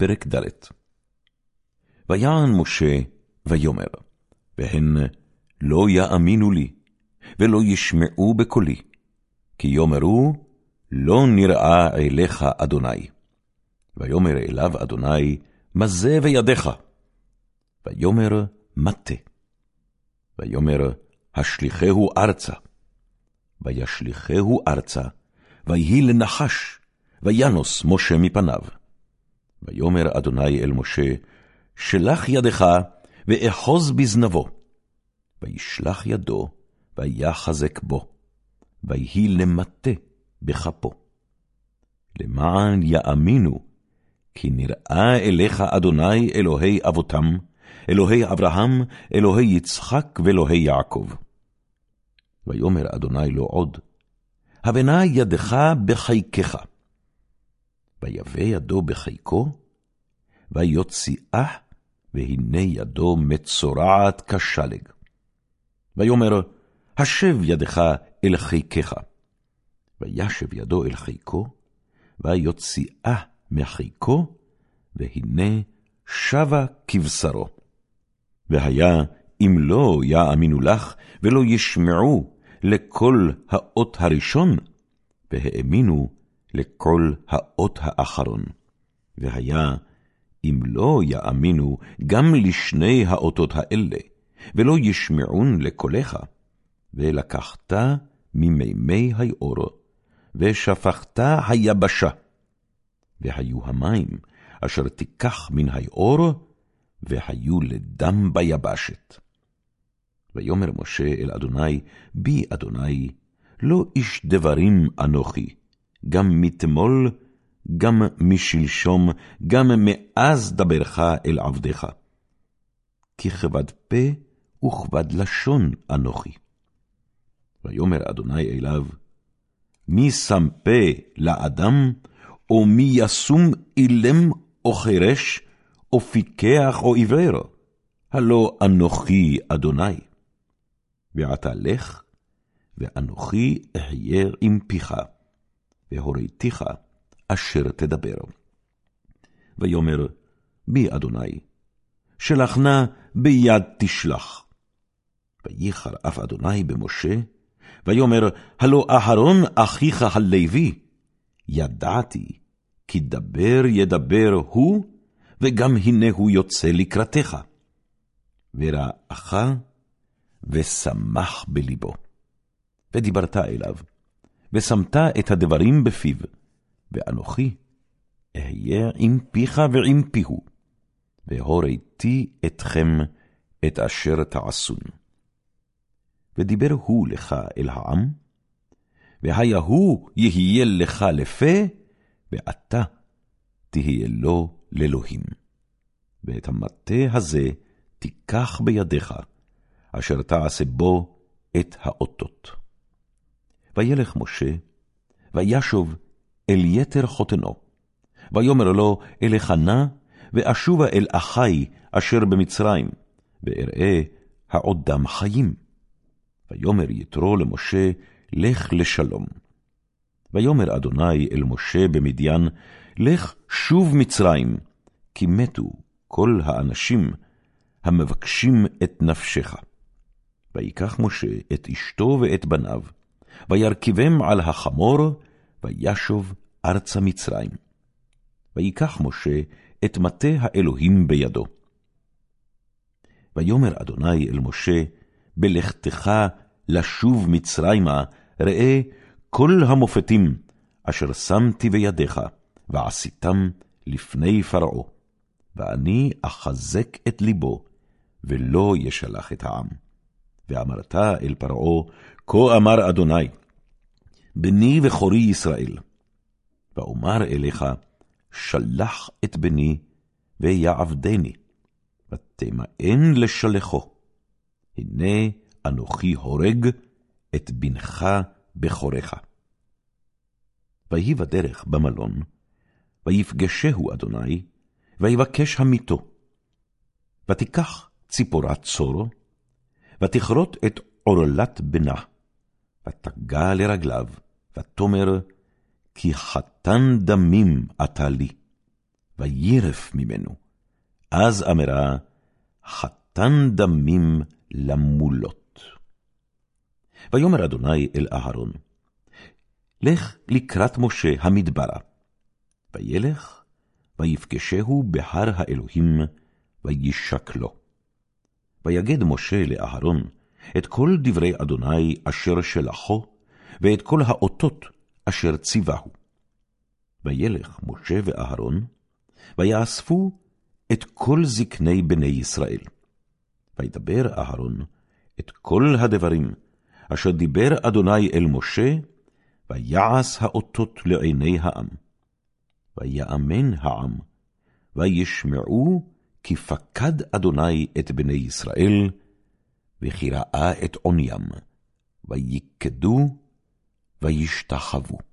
פרק ד' ויען משה ויאמר, והן לא יאמינו לי, ולא ישמעו בקולי, כי יאמרו, לא נראה אליך אדוני. ויאמר אליו אדוני, מה זה בידיך? ויאמר, מטה. ויאמר, השליכהו ארצה. וישליכהו ארצה, ויהי לנחש, וינוס משה מפניו. ויאמר אדוני אל משה, שלח ידך, ואחוז בזנבו. וישלח ידו, ויחזק בו, ויהי למטה בכפו. למען יאמינו, כי נראה אליך אדוני אלוהי אבותם, אלוהי אברהם, אלוהי יצחק ואלוהי יעקב. ויאמר אדוני לו עוד, הבנה ידך בחיקך. ויבא ידו בחיקו, ויוציאה, והנה ידו מצורעת כשלג. ויאמר, השב ידך אל חיקך. וישב ידו אל חיקו, ויוציאה מחיקו, והנה שבה כבשרו. והיה אם לא יאמינו לך, ולא ישמעו לכל האות הראשון, והאמינו לכל האות האחרון. והיה אם לא יאמינו גם לשני האותות האלה, ולא ישמעון לקולך, ולקחת ממימי היאור, ושפכת היבשה, והיו המים אשר תיקח מן היאור, והיו לדם ביבשת. ויאמר משה אל אדוני, בי אדוני, לא איש דברים אנוכי, גם מתמול, גם משלשום, גם מאז דברך אל עבדך. כי כבד פה וכבד לשון אנוכי. ויאמר אדוני אליו, מי שם פה לאדם, או מי ישום אילם או חירש, או פיקח או עיוור, הלא אנוכי אדוני. ועתה לך, ואנוכי אהיה עם פיך, והוריתיך אשר תדבר. ויאמר, בי אדוני, שלח נא ביד תשלח. וייחר אף אדוני במשה, ויאמר, הלא אהרון אחיך הלוי, ידעתי, כי דבר ידבר הוא, וגם הנה הוא יוצא לקראתך. ורעך, ושמח בלבו. ודיברת אליו, ושמת את הדברים בפיו, ואנוכי אהיה עם פיך ועם פיהו, והוריתי אתכם את אשר תעשון. ודיבר הוא לך אל העם, והיה הוא יהיה לך לפה, ואתה תהיה לו לאלוהים. ואת המטה הזה תיקח בידיך, אשר תעשה בו את האותות. וילך משה, וישוב אל יתר חותנו, ויאמר לו, אלך נא, ואשובה אל אחי אשר במצרים, ואראה העודם חיים. ויאמר יתרו למשה, לך לשלום. ויאמר אדוני אל משה במדיין, לך שוב מצרים, כי מתו כל האנשים המבקשים את נפשך. ויקח משה את אשתו ואת בניו, וירכבם על החמור, וישוב ארצה מצרים. ויקח משה את מטה האלוהים בידו. ויאמר אדוני אל משה, בלכתך לשוב מצרימה, ראה כל המופתים אשר שמתי בידיך, ועשיתם לפני פרעה. ואני אחזק את ליבו, ולא ישלח את העם. ואמרת אל פרעה, כה אמר אדוני, בני וכורי ישראל. ואומר אליך, שלח את בני, ויעבדני, ותמאן לשלחו. הנה אנוכי הורג את בנך בכורך. ויהי בדרך במלון, ויפגשהו אדוני, ויבקש המיתו. ותיקח ציפורת צור, ותכרות את עורלת בנה, ותגע לרגליו, ותאמר, כי חתן דמים אתה לי. וירף ממנו. אז אמרה, חתן דמים למולות. ויאמר אדוני אל אהרון, לך לקראת משה המדברה. וילך, ויפגשהו בהר האלוהים, וישק לו. ויגד משה לאהרון את כל דברי אדוני אשר שלחו, ואת כל האותות אשר ציווהו. וילך משה ואהרון, ויאספו את כל זקני בני ישראל. וידבר אהרון את כל הדברים אשר דיבר אדוני אל משה, ויעש האותות לעיני העם. ויאמן העם, וישמעו כי פקד אדוני את בני ישראל, וכי ראה את עוניים, ויקדו, וישתחוו.